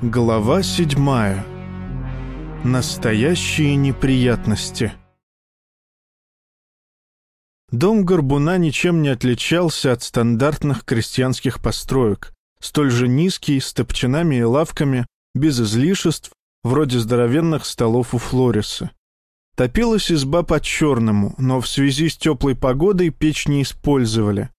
Глава седьмая. Настоящие неприятности. Дом Горбуна ничем не отличался от стандартных крестьянских построек, столь же низкий, с топчинами и лавками, без излишеств, вроде здоровенных столов у Флориса. Топилась изба по-черному, но в связи с теплой погодой печь не использовали.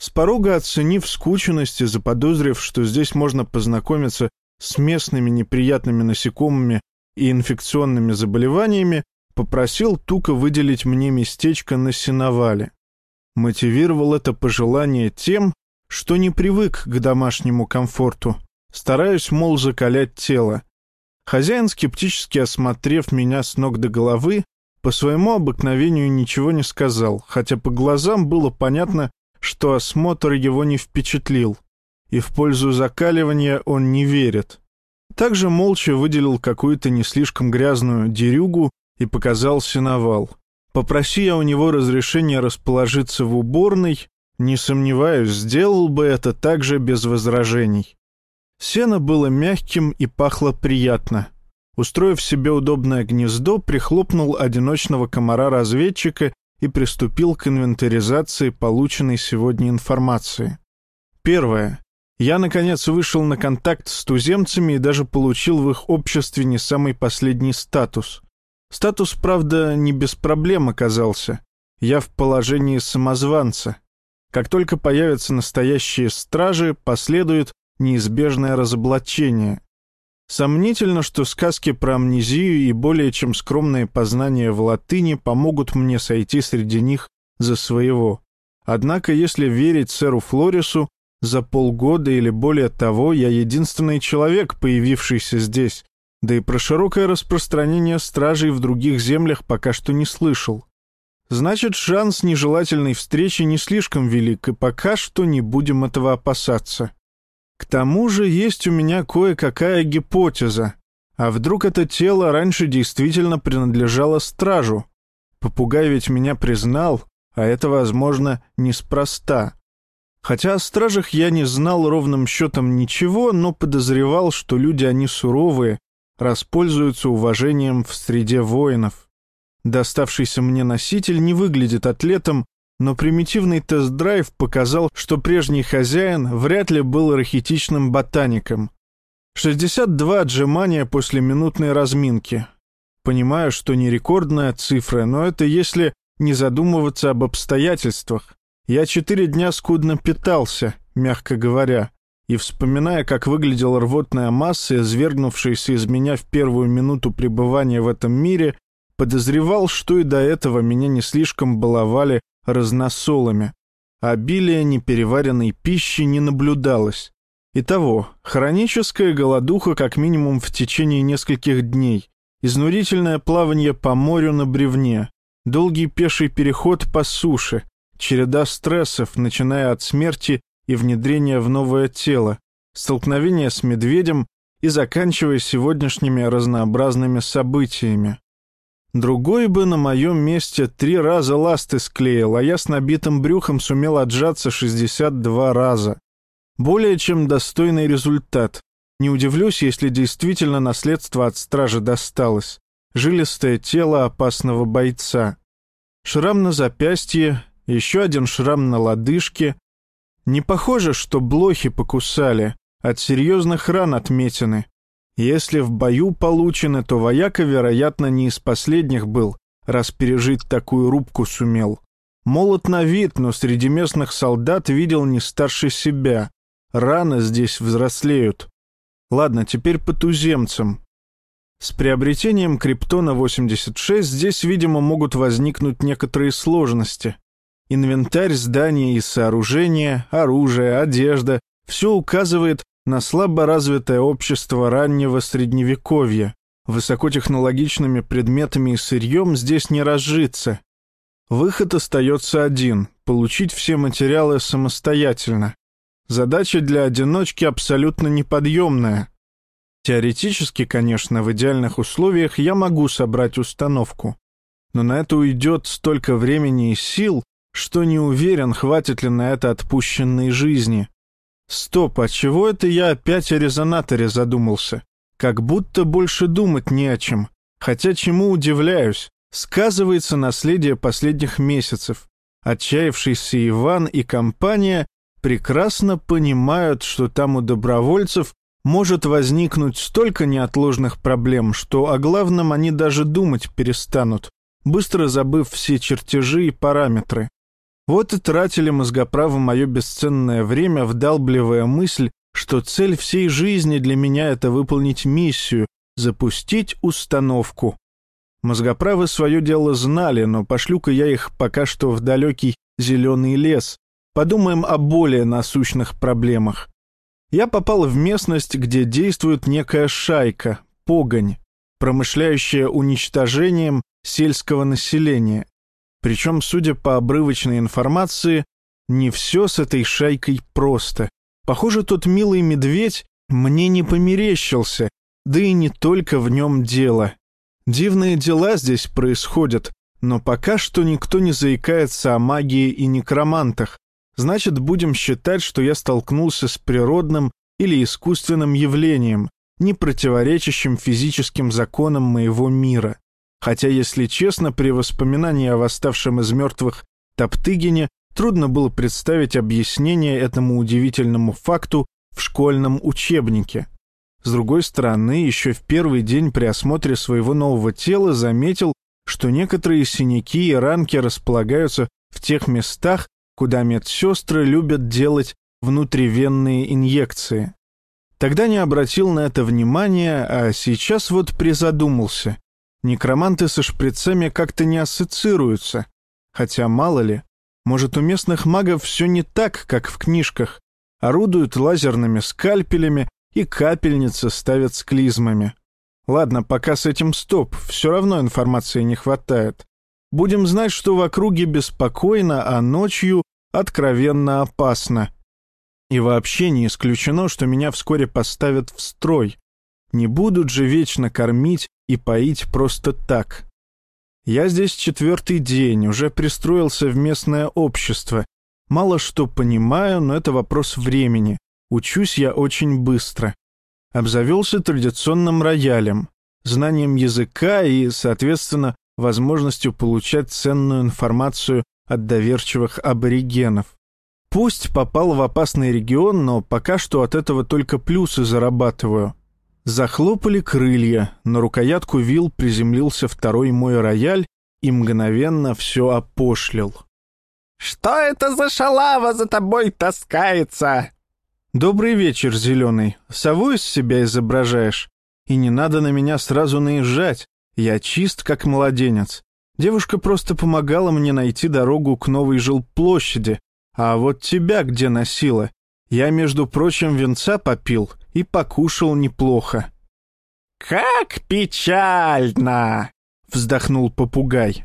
С порога оценив скученность и заподозрив, что здесь можно познакомиться с местными неприятными насекомыми и инфекционными заболеваниями, попросил Тука выделить мне местечко на сеновале. Мотивировал это пожелание тем, что не привык к домашнему комфорту, стараюсь, мол, закалять тело. Хозяин, скептически осмотрев меня с ног до головы, по своему обыкновению ничего не сказал, хотя по глазам было понятно, что осмотр его не впечатлил и в пользу закаливания он не верит. Также молча выделил какую-то не слишком грязную дерюгу и показал сеновал. Попроси я у него разрешения расположиться в уборной, не сомневаюсь, сделал бы это также без возражений. Сено было мягким и пахло приятно. Устроив себе удобное гнездо, прихлопнул одиночного комара-разведчика и приступил к инвентаризации полученной сегодня информации. Первое. Я, наконец, вышел на контакт с туземцами и даже получил в их обществе не самый последний статус. Статус, правда, не без проблем оказался. Я в положении самозванца. Как только появятся настоящие стражи, последует неизбежное разоблачение. Сомнительно, что сказки про амнезию и более чем скромные познания в латыни помогут мне сойти среди них за своего. Однако, если верить сэру Флорису, за полгода или более того я единственный человек, появившийся здесь, да и про широкое распространение стражей в других землях пока что не слышал. Значит, шанс нежелательной встречи не слишком велик, и пока что не будем этого опасаться. К тому же есть у меня кое-какая гипотеза. А вдруг это тело раньше действительно принадлежало стражу? Попугай ведь меня признал, а это, возможно, неспроста. Хотя о стражах я не знал ровным счетом ничего, но подозревал, что люди они суровые, распользуются уважением в среде воинов. Доставшийся мне носитель не выглядит атлетом, но примитивный тест-драйв показал, что прежний хозяин вряд ли был рахитичным ботаником. 62 отжимания после минутной разминки. Понимаю, что не рекордная цифра, но это если не задумываться об обстоятельствах. Я четыре дня скудно питался, мягко говоря, и, вспоминая, как выглядела рвотная масса, извергнувшаяся из меня в первую минуту пребывания в этом мире, подозревал, что и до этого меня не слишком баловали разносолами. Обилия непереваренной пищи не наблюдалось. Итого, хроническая голодуха как минимум в течение нескольких дней, изнурительное плавание по морю на бревне, долгий пеший переход по суше, череда стрессов, начиная от смерти и внедрения в новое тело, столкновение с медведем и заканчивая сегодняшними разнообразными событиями. Другой бы на моем месте три раза ласты склеил, а я с набитым брюхом сумел отжаться 62 раза. Более чем достойный результат. Не удивлюсь, если действительно наследство от стражи досталось. Жилистое тело опасного бойца. Шрам на запястье, еще один шрам на лодыжке. Не похоже, что блохи покусали, от серьезных ран отметины. Если в бою получены, то вояка, вероятно, не из последних был, раз пережить такую рубку сумел. Молот на вид, но среди местных солдат видел не старше себя. Раны здесь взрослеют. Ладно, теперь по туземцам. С приобретением Криптона 86 здесь, видимо, могут возникнуть некоторые сложности. Инвентарь здания и сооружения, оружие, одежда — все указывает на слабо развитое общество раннего Средневековья. Высокотехнологичными предметами и сырьем здесь не разжиться. Выход остается один — получить все материалы самостоятельно. Задача для одиночки абсолютно неподъемная. Теоретически, конечно, в идеальных условиях я могу собрать установку. Но на это уйдет столько времени и сил, что не уверен, хватит ли на это отпущенной жизни. Стоп, а чего это я опять о резонаторе задумался? Как будто больше думать не о чем. Хотя чему удивляюсь? Сказывается наследие последних месяцев. Отчаявшийся Иван и компания прекрасно понимают, что там у добровольцев может возникнуть столько неотложных проблем, что о главном они даже думать перестанут, быстро забыв все чертежи и параметры. Вот и тратили мозгоправо мое бесценное время, вдалбливая мысль, что цель всей жизни для меня — это выполнить миссию, запустить установку. Мозгоправы свое дело знали, но пошлю-ка я их пока что в далекий зеленый лес. Подумаем о более насущных проблемах. Я попал в местность, где действует некая шайка, погонь, промышляющая уничтожением сельского населения. Причем, судя по обрывочной информации, не все с этой шайкой просто. Похоже, тот милый медведь мне не померещился, да и не только в нем дело. Дивные дела здесь происходят, но пока что никто не заикается о магии и некромантах. Значит, будем считать, что я столкнулся с природным или искусственным явлением, не противоречащим физическим законам моего мира. Хотя, если честно, при воспоминании о восставшем из мертвых Топтыгине трудно было представить объяснение этому удивительному факту в школьном учебнике. С другой стороны, еще в первый день при осмотре своего нового тела заметил, что некоторые синяки и ранки располагаются в тех местах, куда медсестры любят делать внутривенные инъекции. Тогда не обратил на это внимания, а сейчас вот призадумался. Некроманты со шприцами как-то не ассоциируются. Хотя, мало ли, может, у местных магов все не так, как в книжках. Орудуют лазерными скальпелями и капельницы ставят с клизмами. Ладно, пока с этим стоп, все равно информации не хватает. Будем знать, что в округе беспокойно, а ночью откровенно опасно. И вообще не исключено, что меня вскоре поставят в строй. Не будут же вечно кормить и поить просто так. Я здесь четвертый день, уже пристроился в местное общество. Мало что понимаю, но это вопрос времени. Учусь я очень быстро. Обзавелся традиционным роялем, знанием языка и, соответственно, возможностью получать ценную информацию от доверчивых аборигенов. Пусть попал в опасный регион, но пока что от этого только плюсы зарабатываю. Захлопали крылья, на рукоятку вил приземлился второй мой рояль и мгновенно все опошлил. «Что это за шалава за тобой таскается?» «Добрый вечер, Зеленый. Сову из себя изображаешь? И не надо на меня сразу наезжать. Я чист, как младенец. Девушка просто помогала мне найти дорогу к новой жилплощади. А вот тебя где носила? Я, между прочим, венца попил и покушал неплохо». «Как печально!» — вздохнул попугай.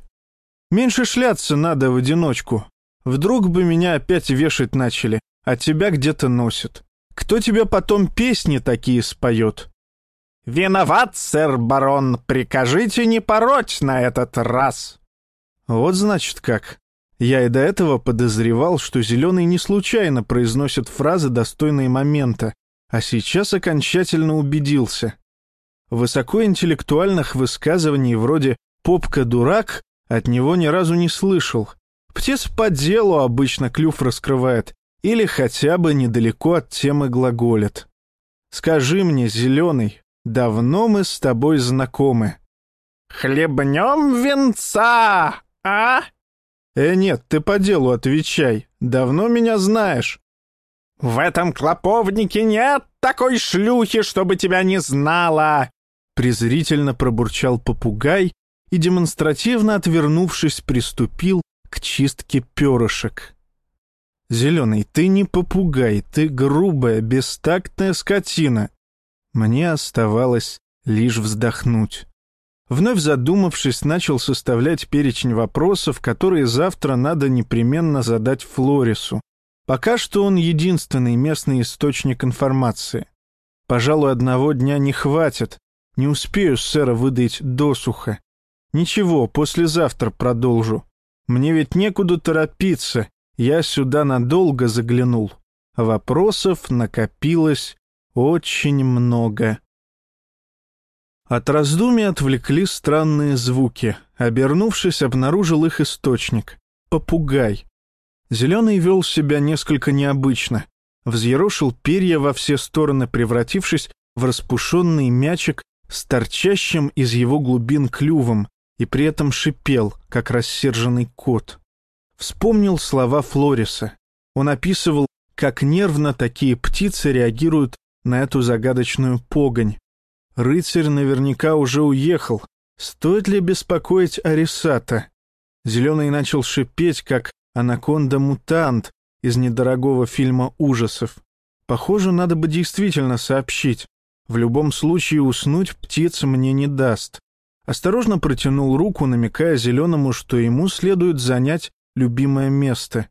«Меньше шляться надо в одиночку. Вдруг бы меня опять вешать начали, а тебя где-то носит. Кто тебе потом песни такие споет?» «Виноват, сэр барон, прикажите не пороть на этот раз». «Вот значит как. Я и до этого подозревал, что Зеленый не случайно произносит фразы, достойные момента, а сейчас окончательно убедился. Высокоинтеллектуальных высказываний вроде «попка дурак» от него ни разу не слышал. Птиц по делу обычно клюв раскрывает, или хотя бы недалеко от темы глаголит. Скажи мне, зеленый, давно мы с тобой знакомы. Хлебнем венца, а? Э, нет, ты по делу отвечай. Давно меня знаешь. В этом клоповнике нет такой шлюхи, чтобы тебя не знала. Презрительно пробурчал попугай и, демонстративно отвернувшись, приступил к чистке перышек. «Зеленый, ты не попугай, ты грубая, бестактная скотина». Мне оставалось лишь вздохнуть. Вновь задумавшись, начал составлять перечень вопросов, которые завтра надо непременно задать Флорису. Пока что он единственный местный источник информации. Пожалуй, одного дня не хватит. Не успею сэра выдать досуха. Ничего, послезавтра продолжу. Мне ведь некуда торопиться, я сюда надолго заглянул. Вопросов накопилось очень много. От раздумий отвлекли странные звуки. Обернувшись, обнаружил их источник. Попугай. Зеленый вел себя несколько необычно. Взъерошил перья во все стороны, превратившись в распушенный мячик с торчащим из его глубин клювом, и при этом шипел, как рассерженный кот. Вспомнил слова Флориса. Он описывал, как нервно такие птицы реагируют на эту загадочную погонь. Рыцарь наверняка уже уехал. Стоит ли беспокоить Арисата? Зеленый начал шипеть, как анаконда-мутант из недорогого фильма ужасов. Похоже, надо бы действительно сообщить. В любом случае уснуть птица мне не даст. Осторожно протянул руку, намекая Зеленому, что ему следует занять любимое место.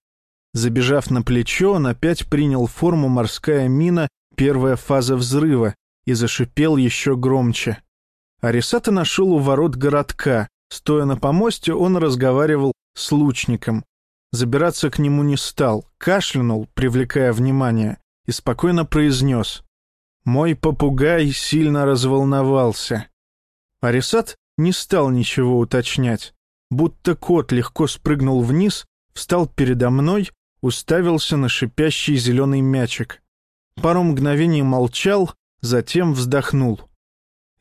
Забежав на плечо, он опять принял форму морская мина, первая фаза взрыва, и зашипел еще громче. Арисата нашел у ворот городка. Стоя на помосте, он разговаривал с лучником. Забираться к нему не стал, кашлянул, привлекая внимание, и спокойно произнес. «Мой попугай сильно разволновался». Арисат не стал ничего уточнять будто кот легко спрыгнул вниз, встал передо мной, уставился на шипящий зеленый мячик. Пару мгновений молчал, затем вздохнул.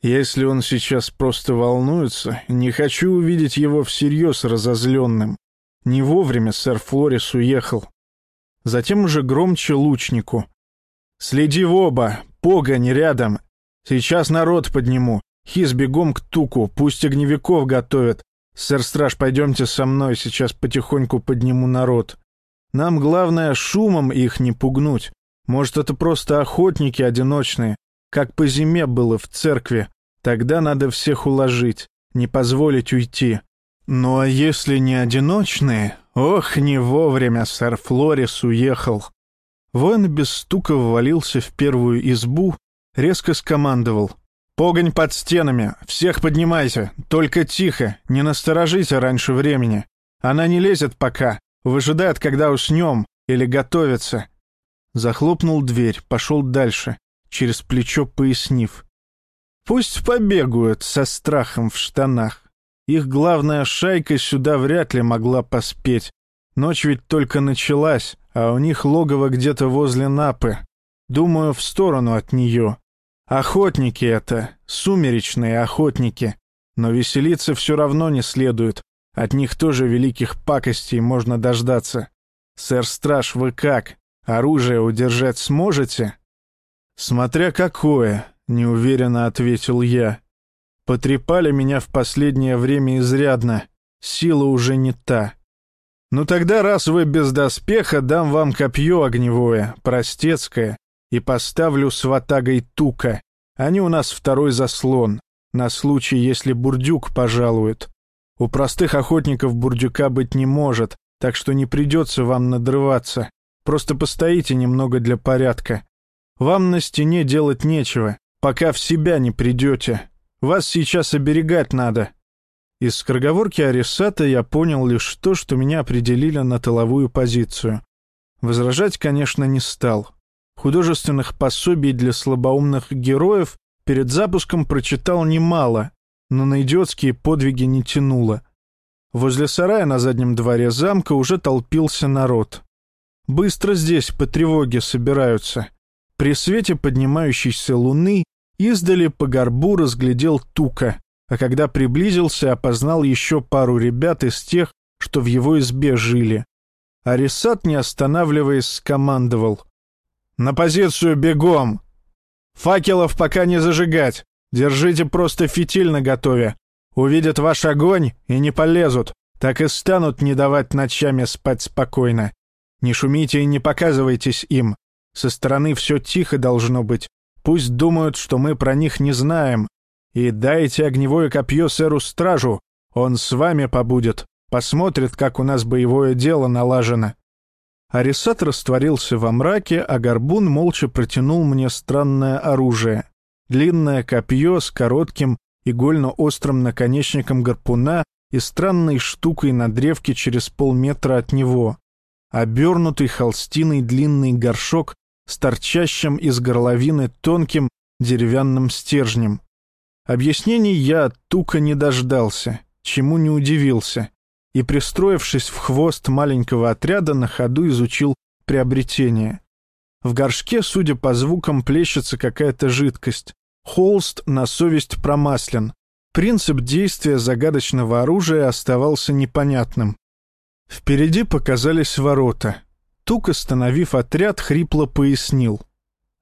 «Если он сейчас просто волнуется, не хочу увидеть его всерьез разозленным. Не вовремя сэр Флорис уехал». Затем уже громче лучнику. «Следи в оба, погонь рядом. Сейчас народ подниму. Хис бегом к туку, пусть огневиков готовят, «Сэр-страж, пойдемте со мной, сейчас потихоньку подниму народ. Нам главное шумом их не пугнуть. Может, это просто охотники одиночные, как по зиме было в церкви. Тогда надо всех уложить, не позволить уйти. Ну а если не одиночные? Ох, не вовремя сэр Флорис уехал». Воин без стука ввалился в первую избу, резко скомандовал — «Погонь под стенами! Всех поднимайте! Только тихо! Не насторожите раньше времени! Она не лезет пока, выжидает, когда уснем, или готовится!» Захлопнул дверь, пошел дальше, через плечо пояснив. «Пусть побегают со страхом в штанах. Их главная шайка сюда вряд ли могла поспеть. Ночь ведь только началась, а у них логово где-то возле Напы. Думаю, в сторону от нее. Охотники это, сумеречные охотники. Но веселиться все равно не следует. От них тоже великих пакостей можно дождаться. Сэр-страж, вы как? Оружие удержать сможете? Смотря какое, неуверенно ответил я. Потрепали меня в последнее время изрядно. Сила уже не та. Ну тогда, раз вы без доспеха, дам вам копье огневое, простецкое, и поставлю с ватагой тука. Они у нас второй заслон, на случай, если бурдюк пожалует. У простых охотников бурдюка быть не может, так что не придется вам надрываться. Просто постоите немного для порядка. Вам на стене делать нечего, пока в себя не придете. Вас сейчас оберегать надо». Из скороговорки Арисата я понял лишь то, что меня определили на тыловую позицию. Возражать, конечно, не стал. Художественных пособий для слабоумных героев перед запуском прочитал немало, но на идиотские подвиги не тянуло. Возле сарая на заднем дворе замка уже толпился народ. Быстро здесь по тревоге собираются. При свете поднимающейся луны издали по горбу разглядел тука, а когда приблизился, опознал еще пару ребят из тех, что в его избе жили. Арисат, не останавливаясь, скомандовал. «На позицию бегом! Факелов пока не зажигать. Держите просто фитиль наготове. Увидят ваш огонь и не полезут, так и станут не давать ночами спать спокойно. Не шумите и не показывайтесь им. Со стороны все тихо должно быть. Пусть думают, что мы про них не знаем. И дайте огневое копье сэру-стражу. Он с вами побудет. Посмотрит, как у нас боевое дело налажено. Арисат растворился во мраке, а горбун молча протянул мне странное оружие. Длинное копье с коротким игольно-острым наконечником гарпуна и странной штукой на древке через полметра от него. обернутый холстиной длинный горшок с торчащим из горловины тонким деревянным стержнем. Объяснений я от тука не дождался, чему не удивился, и, пристроившись в хвост маленького отряда, на ходу изучил приобретение. В горшке, судя по звукам, плещется какая-то жидкость. Холст на совесть промаслен. Принцип действия загадочного оружия оставался непонятным. Впереди показались ворота. Тук, остановив отряд, хрипло пояснил.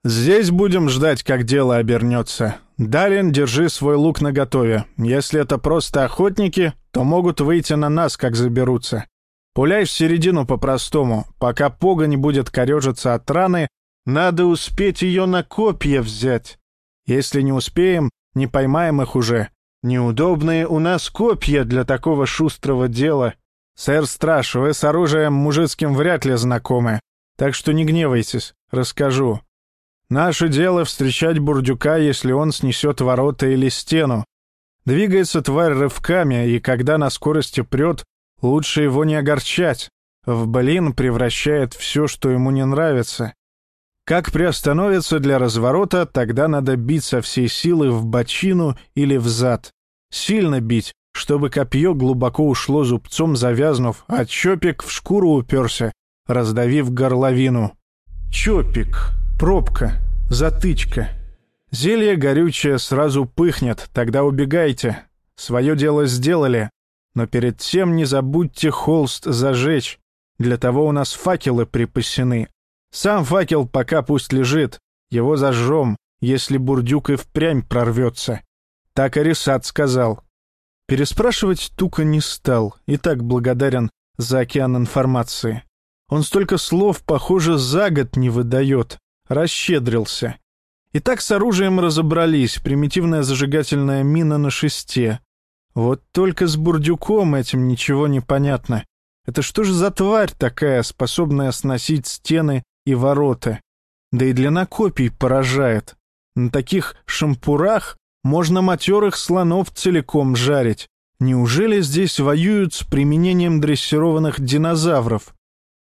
«Здесь будем ждать, как дело обернется. Далин, держи свой лук наготове. Если это просто охотники, то могут выйти на нас, как заберутся. Пуляй в середину по-простому. Пока пога не будет корежиться от раны, надо успеть ее на копья взять. Если не успеем, не поймаем их уже. Неудобные у нас копья для такого шустрого дела. Сэр Страж, вы с оружием мужицким вряд ли знакомы, так что не гневайтесь, расскажу. Наше дело встречать бурдюка, если он снесет ворота или стену. Двигается тварь рывками, и когда на скорости прет, лучше его не огорчать. В блин превращает все, что ему не нравится. Как приостановится для разворота, тогда надо бить со всей силы в бочину или в зад. Сильно бить, чтобы копье глубоко ушло зубцом завязнув, а чопик в шкуру уперся, раздавив горловину. Чопик, пробка, затычка. Зелье горючее сразу пыхнет, тогда убегайте. Свое дело сделали, но перед тем не забудьте холст зажечь. Для того у нас факелы припасены. Сам факел пока пусть лежит, его зажжем, если бурдюк и впрямь прорвется. Так Арисат сказал. Переспрашивать Тука не стал, и так благодарен за океан информации. Он столько слов, похоже, за год не выдает. Расщедрился. И так с оружием разобрались, примитивная зажигательная мина на шесте. Вот только с бурдюком этим ничего не понятно. Это что же за тварь такая, способная сносить стены и ворота? Да и длина копий поражает. На таких шампурах можно матерых слонов целиком жарить. Неужели здесь воюют с применением дрессированных динозавров?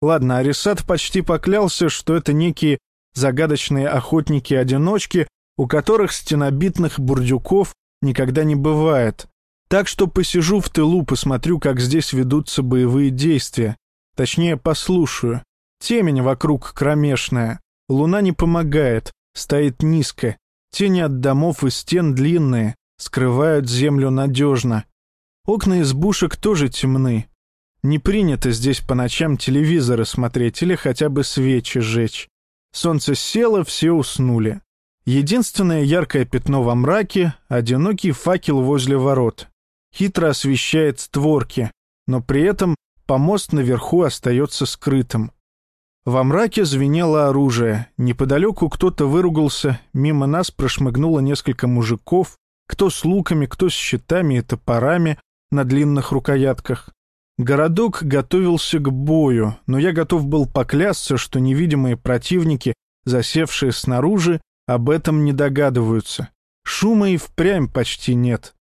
Ладно, Арисат почти поклялся, что это некие загадочные охотники-одиночки, у которых стенобитных бурдюков никогда не бывает. Так что посижу в тылу, посмотрю, как здесь ведутся боевые действия. Точнее, послушаю. Темень вокруг кромешная. Луна не помогает, стоит низко. Тени от домов и стен длинные, скрывают землю надежно. Окна избушек тоже темны. Не принято здесь по ночам телевизоры смотреть или хотя бы свечи жечь. Солнце село, все уснули. Единственное яркое пятно во мраке — одинокий факел возле ворот. Хитро освещает створки, но при этом помост наверху остается скрытым. Во мраке звенело оружие. Неподалеку кто-то выругался, мимо нас прошмыгнуло несколько мужиков, кто с луками, кто с щитами и топорами на длинных рукоятках. Городок готовился к бою, но я готов был поклясться, что невидимые противники, засевшие снаружи, об этом не догадываются. Шума и впрямь почти нет.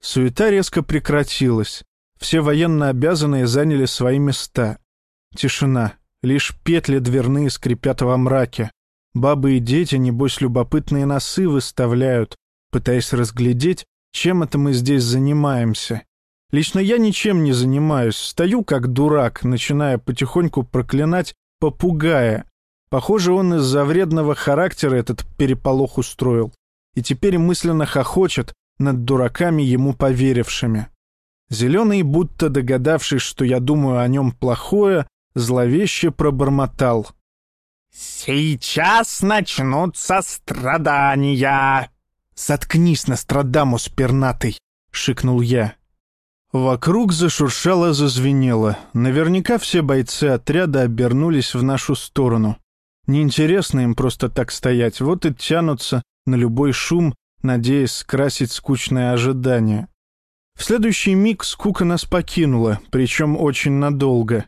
Суета резко прекратилась. Все военно обязанные заняли свои места. Тишина. Лишь петли дверные скрипят во мраке. Бабы и дети, небось, любопытные носы выставляют, пытаясь разглядеть, чем это мы здесь занимаемся. Лично я ничем не занимаюсь, стою как дурак, начиная потихоньку проклинать попугая. Похоже, он из-за вредного характера этот переполох устроил. И теперь мысленно хохочет над дураками, ему поверившими. Зеленый, будто догадавшись, что я думаю о нем плохое, зловеще пробормотал. «Сейчас начнутся страдания!» «Заткнись, Нострадамус пернатый!» — шикнул я. Вокруг зашуршало, зазвенело. Наверняка все бойцы отряда обернулись в нашу сторону. Неинтересно им просто так стоять, вот и тянутся на любой шум, надеясь скрасить скучное ожидание. В следующий миг скука нас покинула, причем очень надолго.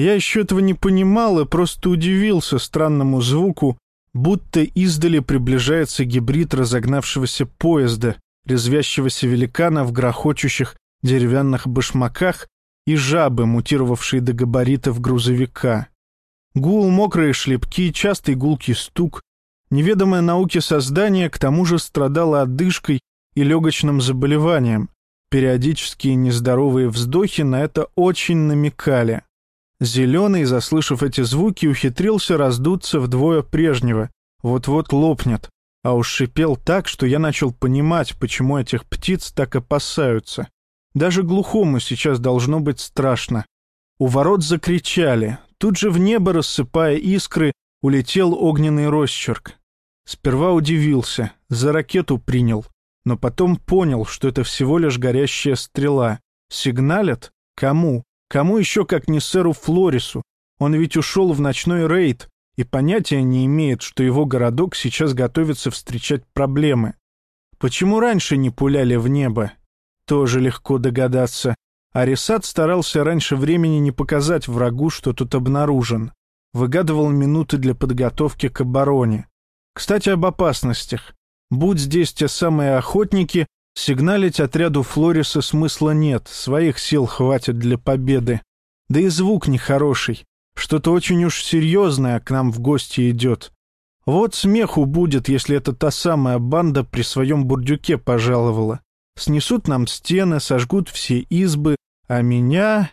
Я еще этого не понимал и просто удивился странному звуку, будто издали приближается гибрид разогнавшегося поезда, резвящегося великана в грохочущих деревянных башмаках и жабы, мутировавшие до габаритов грузовика. Гул, мокрые шлепки, частый гулкий стук. Неведомое науке создание к тому же страдало одышкой и легочным заболеванием. Периодические нездоровые вздохи на это очень намекали. Зеленый, заслышав эти звуки, ухитрился раздуться вдвое прежнего. Вот-вот лопнет. А уж шипел так, что я начал понимать, почему этих птиц так опасаются. Даже глухому сейчас должно быть страшно. У ворот закричали. Тут же в небо, рассыпая искры, улетел огненный росчерк. Сперва удивился, за ракету принял, но потом понял, что это всего лишь горящая стрела. Сигналят? Кому? Кому еще, как не сэру Флорису? Он ведь ушел в ночной рейд и понятия не имеет, что его городок сейчас готовится встречать проблемы. Почему раньше не пуляли в небо? Тоже легко догадаться. Арисат старался раньше времени не показать врагу, что тут обнаружен. Выгадывал минуты для подготовки к обороне. Кстати, об опасностях. Будь здесь те самые охотники, сигналить отряду Флориса смысла нет, своих сил хватит для победы. Да и звук нехороший. Что-то очень уж серьезное к нам в гости идет. Вот смеху будет, если это та самая банда при своем бурдюке пожаловала. Снесут нам стены, сожгут все избы, а меня...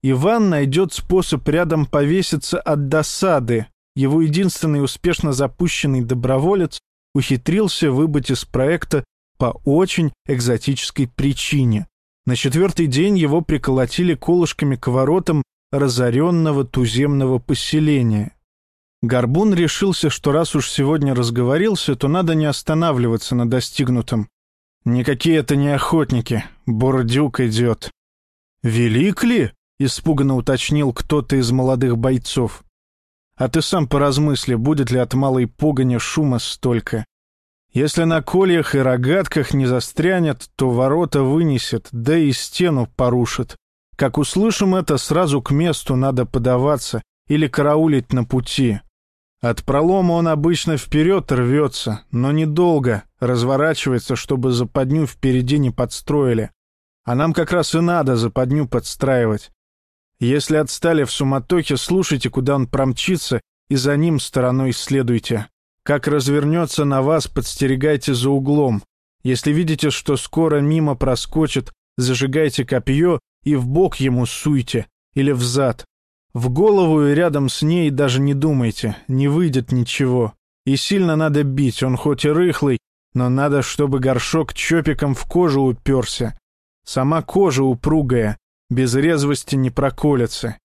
Иван найдет способ рядом повеситься от досады. Его единственный успешно запущенный доброволец ухитрился выбыть из проекта по очень экзотической причине. На четвертый день его приколотили колышками к воротам разоренного туземного поселения. Горбун решился, что раз уж сегодня разговорился, то надо не останавливаться на достигнутом. «Никакие это не охотники. Бордюк идет». «Велик ли?» — испуганно уточнил кто-то из молодых бойцов. «А ты сам поразмысли, будет ли от малой погони шума столько. Если на кольях и рогатках не застрянет, то ворота вынесет, да и стену порушит. Как услышим это, сразу к месту надо подаваться или караулить на пути. От пролома он обычно вперед рвется, но недолго, разворачивается, чтобы западню впереди не подстроили. А нам как раз и надо западню подстраивать. Если отстали в суматохе, слушайте, куда он промчится, и за ним стороной следуйте. Как развернется на вас, подстерегайте за углом. Если видите, что скоро мимо проскочит, зажигайте копье и в бок ему суйте, или в зад. В голову и рядом с ней даже не думайте, не выйдет ничего. И сильно надо бить, он хоть и рыхлый, но надо, чтобы горшок чопиком в кожу уперся. Сама кожа упругая, без резвости не проколется.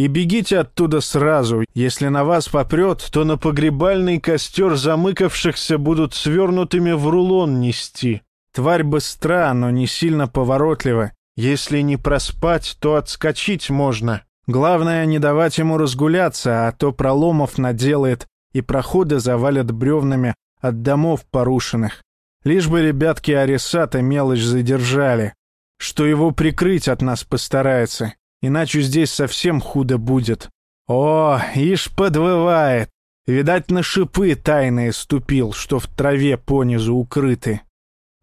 И бегите оттуда сразу. Если на вас попрет, то на погребальный костер замыкавшихся будут свернутыми в рулон нести. Тварь быстра, но не сильно поворотлива. Если не проспать, то отскочить можно. Главное, не давать ему разгуляться, а то проломов наделает и проходы завалят бревнами от домов порушенных. Лишь бы ребятки Арисата мелочь задержали, что его прикрыть от нас постарается, иначе здесь совсем худо будет. О, ишь подвывает. Видать, на шипы тайные ступил, что в траве понизу укрыты.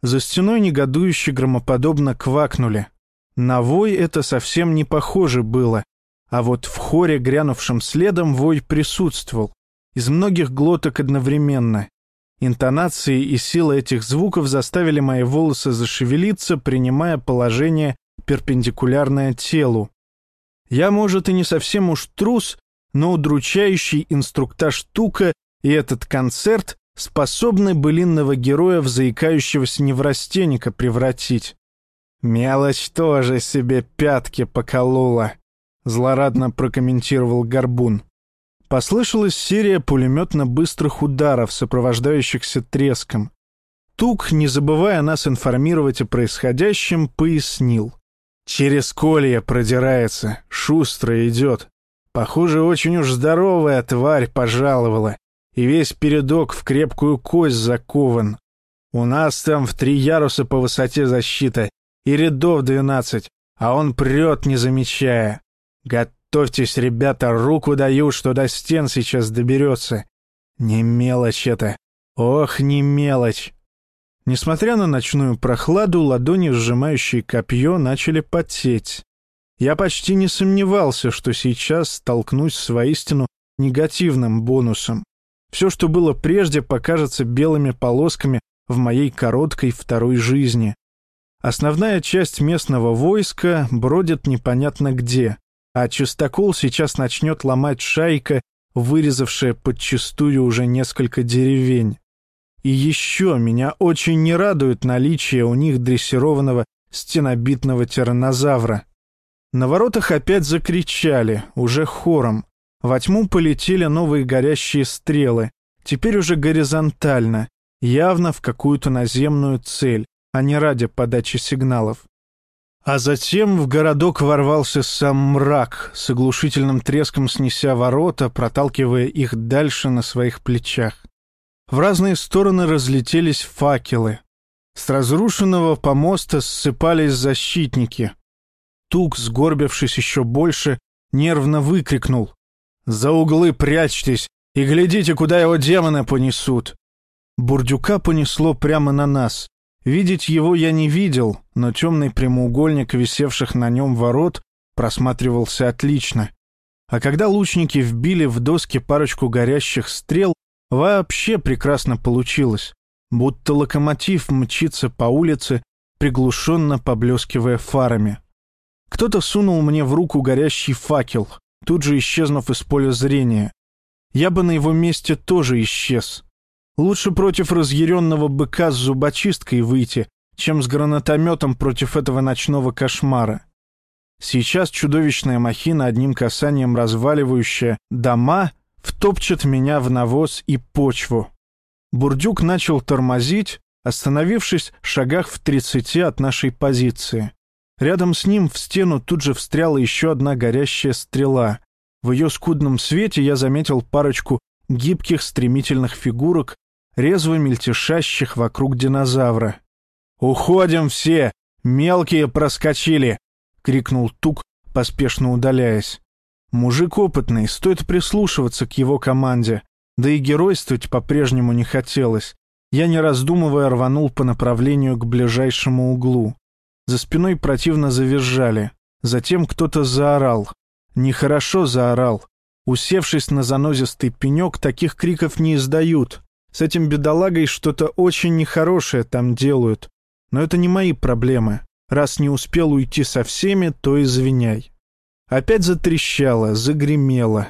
За стеной негодующе громоподобно квакнули. На вой это совсем не похоже было, а вот в хоре, грянувшем следом, вой присутствовал. Из многих глоток одновременно. Интонации и сила этих звуков заставили мои волосы зашевелиться, принимая положение перпендикулярное телу. Я, может, и не совсем уж трус, но удручающий инструктаж Тука и этот концерт способны былинного героя в заикающегося неврастенника превратить. Мелочь тоже себе пятки поколола злорадно прокомментировал Горбун. Послышалась серия пулеметно-быстрых ударов, сопровождающихся треском. Тук, не забывая нас информировать о происходящем, пояснил. «Через колья продирается, шустро идет. Похоже, очень уж здоровая тварь пожаловала, и весь передок в крепкую кость закован. У нас там в три яруса по высоте защита и рядов двенадцать, а он прет, не замечая. Готовьтесь, ребята, руку даю, что до стен сейчас доберется. Не мелочь это. Ох, не мелочь. Несмотря на ночную прохладу, ладони, сжимающие копье, начали потеть. Я почти не сомневался, что сейчас столкнусь с воистину негативным бонусом. Все, что было прежде, покажется белыми полосками в моей короткой второй жизни. Основная часть местного войска бродит непонятно где, а чистокол сейчас начнет ломать шайка, вырезавшая подчистую уже несколько деревень. И еще меня очень не радует наличие у них дрессированного стенобитного тираннозавра. На воротах опять закричали, уже хором. Во тьму полетели новые горящие стрелы, теперь уже горизонтально, явно в какую-то наземную цель, а не ради подачи сигналов. А затем в городок ворвался сам мрак, с оглушительным треском снеся ворота, проталкивая их дальше на своих плечах. В разные стороны разлетелись факелы. С разрушенного помоста ссыпались защитники. Тук, сгорбившись еще больше, нервно выкрикнул. «За углы прячьтесь и глядите, куда его демоны понесут!» Бурдюка понесло прямо на нас. Видеть его я не видел, но темный прямоугольник висевших на нем ворот просматривался отлично. А когда лучники вбили в доски парочку горящих стрел, вообще прекрасно получилось. Будто локомотив мчится по улице, приглушенно поблескивая фарами. Кто-то сунул мне в руку горящий факел, тут же исчезнув из поля зрения. Я бы на его месте тоже исчез. Лучше против разъяренного быка с зубочисткой выйти, чем с гранатометом против этого ночного кошмара. Сейчас чудовищная махина, одним касанием разваливающая дома, втопчет меня в навоз и почву. Бурдюк начал тормозить, остановившись в шагах в тридцати от нашей позиции. Рядом с ним в стену тут же встряла еще одна горящая стрела. В ее скудном свете я заметил парочку гибких стремительных фигурок, резво мельтешащих вокруг динозавра. «Уходим все! Мелкие проскочили!» — крикнул Тук, поспешно удаляясь. Мужик опытный, стоит прислушиваться к его команде. Да и геройствовать по-прежнему не хотелось. Я, не раздумывая, рванул по направлению к ближайшему углу. За спиной противно завизжали. Затем кто-то заорал. Нехорошо заорал. Усевшись на занозистый пенек, таких криков не издают. С этим бедолагой что-то очень нехорошее там делают. Но это не мои проблемы. Раз не успел уйти со всеми, то извиняй. Опять затрещало, загремело.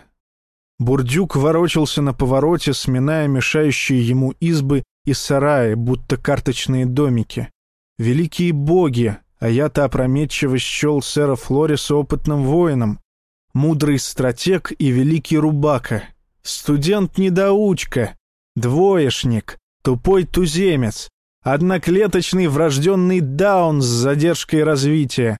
Бурдюк ворочался на повороте, сминая мешающие ему избы и сараи, будто карточные домики. Великие боги, а я-то опрометчиво счел сэра Флориса опытным воином. Мудрый стратег и великий рубака. Студент-недоучка. Двоечник. Тупой туземец. Одноклеточный врожденный даун с задержкой развития.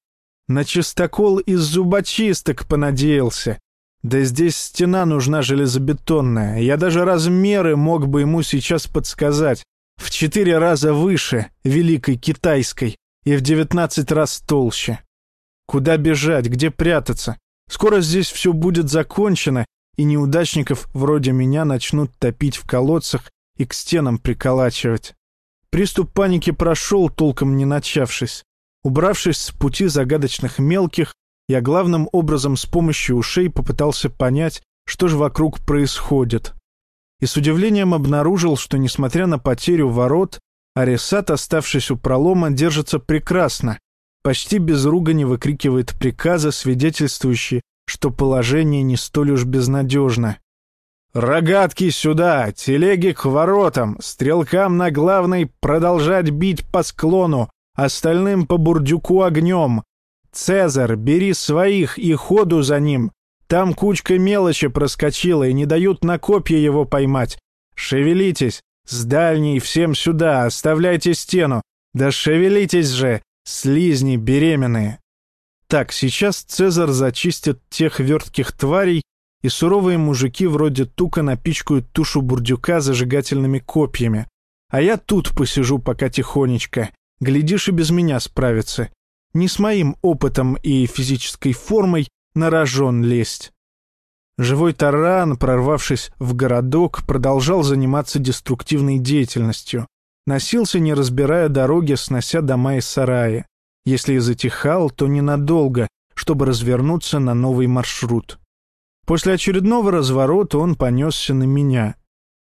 На чистокол из зубочисток понадеялся. Да здесь стена нужна железобетонная. Я даже размеры мог бы ему сейчас подсказать. В четыре раза выше Великой Китайской и в девятнадцать раз толще. Куда бежать, где прятаться? Скоро здесь все будет закончено, и неудачников вроде меня начнут топить в колодцах и к стенам приколачивать. Приступ паники прошел, толком не начавшись. Убравшись с пути загадочных мелких, я главным образом с помощью ушей попытался понять, что же вокруг происходит. И с удивлением обнаружил, что, несмотря на потерю ворот, Арисат, оставшись у пролома, держится прекрасно, почти без ругани выкрикивает приказы, свидетельствующие, что положение не столь уж безнадежно. «Рогатки сюда! Телеги к воротам! Стрелкам на главной продолжать бить по склону! Остальным по бурдюку огнем! Цезарь, бери своих и ходу за ним! Там кучка мелочи проскочила и не дают на копья его поймать! Шевелитесь! С дальней всем сюда, оставляйте стену. Да шевелитесь же, слизни беременные. Так, сейчас Цезарь зачистит тех вертких тварей, и суровые мужики вроде тука напичкают тушу бурдюка зажигательными копьями. А я тут посижу пока тихонечко. Глядишь, и без меня справится. Не с моим опытом и физической формой на рожон лезть. Живой таран, прорвавшись в городок, продолжал заниматься деструктивной деятельностью. Носился, не разбирая дороги, снося дома и сараи. Если и затихал, то ненадолго, чтобы развернуться на новый маршрут. После очередного разворота он понесся на меня.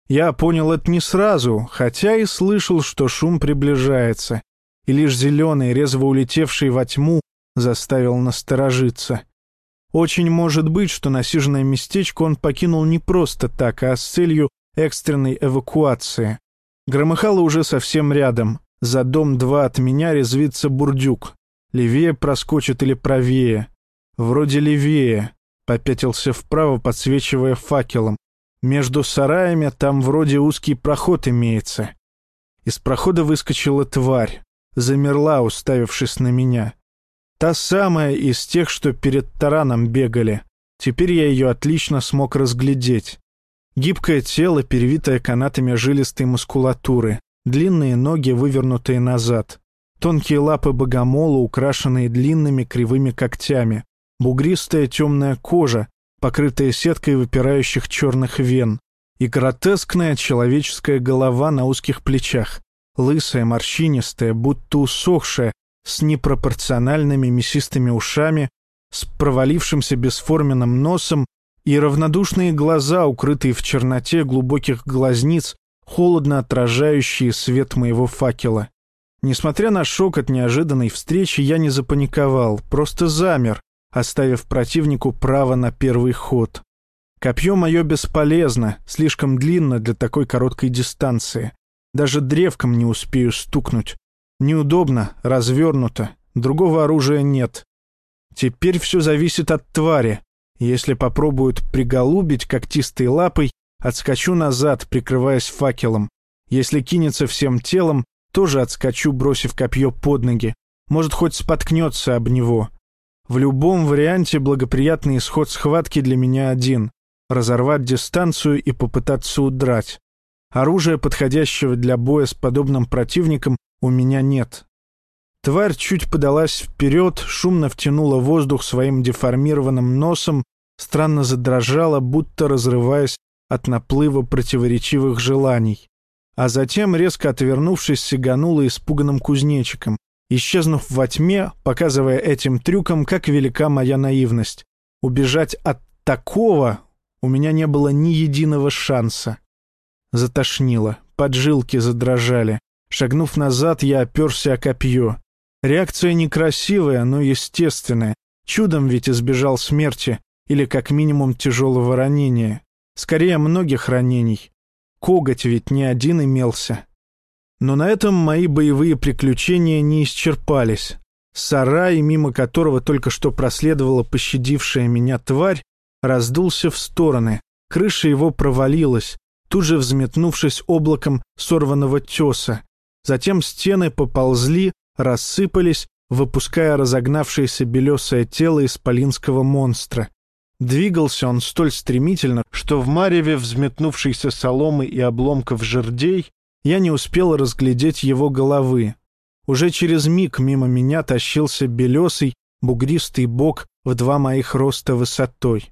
Я понял это не сразу, хотя и слышал, что шум приближается, и лишь зеленый, резво улетевший во тьму, заставил насторожиться. Очень может быть, что насиженное местечко он покинул не просто так, а с целью экстренной эвакуации. Громыхало уже совсем рядом. За дом два от меня резвится бурдюк. Левее проскочит или правее? Вроде левее. Попятился вправо, подсвечивая факелом. Между сараями там вроде узкий проход имеется. Из прохода выскочила тварь. Замерла, уставившись на меня. Та самая из тех, что перед тараном бегали. Теперь я ее отлично смог разглядеть. Гибкое тело, перевитое канатами жилистой мускулатуры, длинные ноги, вывернутые назад, тонкие лапы богомола, украшенные длинными кривыми когтями, бугристая темная кожа, покрытая сеткой выпирающих черных вен, и гротескная человеческая голова на узких плечах, лысая, морщинистая, будто усохшая, с непропорциональными мясистыми ушами, с провалившимся бесформенным носом и равнодушные глаза, укрытые в черноте глубоких глазниц, холодно отражающие свет моего факела. Несмотря на шок от неожиданной встречи, я не запаниковал, просто замер, оставив противнику право на первый ход. Копье мое бесполезно, слишком длинно для такой короткой дистанции. Даже древком не успею стукнуть. Неудобно, развернуто, другого оружия нет. Теперь все зависит от твари. Если попробуют приголубить когтистой лапой, отскочу назад, прикрываясь факелом. Если кинется всем телом, тоже отскочу, бросив копье под ноги. Может, хоть споткнется об него. В любом варианте благоприятный исход схватки для меня один — разорвать дистанцию и попытаться удрать. Оружия, подходящего для боя с подобным противником, у меня нет. Тварь чуть подалась вперед, шумно втянула воздух своим деформированным носом, странно задрожала, будто разрываясь от наплыва противоречивых желаний. А затем, резко отвернувшись, сиганула испуганным кузнечиком, исчезнув во тьме, показывая этим трюком, как велика моя наивность. Убежать от такого у меня не было ни единого шанса. Затошнило, поджилки задрожали. Шагнув назад, я оперся о копье. Реакция некрасивая, но естественная. Чудом ведь избежал смерти, или как минимум тяжелого ранения. Скорее, многих ранений. Коготь ведь не один имелся. Но на этом мои боевые приключения не исчерпались. Сарай, мимо которого только что проследовала пощадившая меня тварь, раздулся в стороны. Крыша его провалилась, тут же взметнувшись облаком сорванного теса. Затем стены поползли, рассыпались, выпуская разогнавшееся белесое тело исполинского монстра. Двигался он столь стремительно, что в мареве взметнувшейся соломы и обломков жердей я не успел разглядеть его головы. Уже через миг мимо меня тащился белесый, бугристый бок в два моих роста высотой.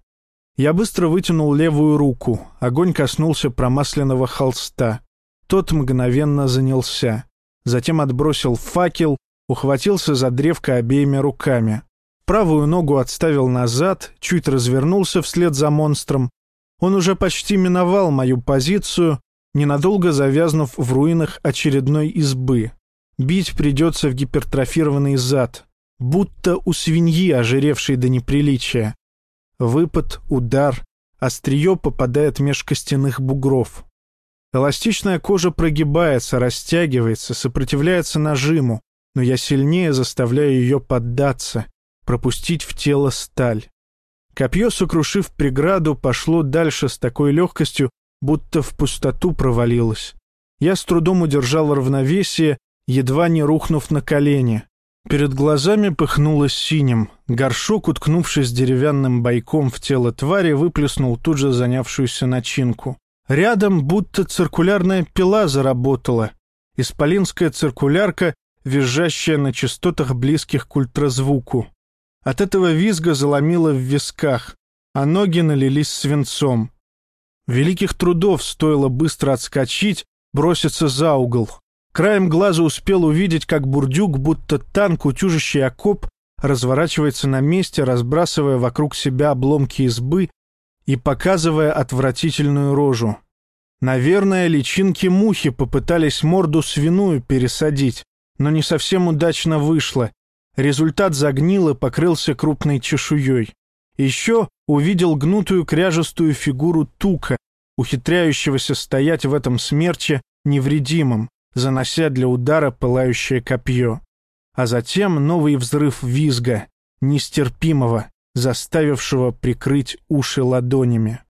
Я быстро вытянул левую руку, огонь коснулся промасленного холста. Тот мгновенно занялся. Затем отбросил факел, ухватился за древко обеими руками. Правую ногу отставил назад, чуть развернулся вслед за монстром. Он уже почти миновал мою позицию, ненадолго завязнув в руинах очередной избы. Бить придется в гипертрофированный зад, будто у свиньи, ожиревшей до неприличия. Выпад, удар, острие попадает меж костяных бугров. Эластичная кожа прогибается, растягивается, сопротивляется нажиму, но я сильнее заставляю ее поддаться, пропустить в тело сталь. Копье, сокрушив преграду, пошло дальше с такой легкостью, будто в пустоту провалилось. Я с трудом удержал равновесие, едва не рухнув на колени. Перед глазами пыхнуло синим. Горшок, уткнувшись деревянным бойком в тело твари, выплеснул тут же занявшуюся начинку. Рядом будто циркулярная пила заработала. Исполинская циркулярка, визжащая на частотах близких к ультразвуку. От этого визга заломило в висках, а ноги налились свинцом. Великих трудов стоило быстро отскочить, броситься за угол. Краем глаза успел увидеть, как бурдюк, будто танк, утюжащий окоп, разворачивается на месте, разбрасывая вокруг себя обломки избы и показывая отвратительную рожу. Наверное, личинки мухи попытались морду свиную пересадить, но не совсем удачно вышло. Результат загнил и покрылся крупной чешуей. Еще увидел гнутую кряжестую фигуру тука, ухитряющегося стоять в этом смерче невредимым, занося для удара пылающее копье. А затем новый взрыв визга, нестерпимого, заставившего прикрыть уши ладонями.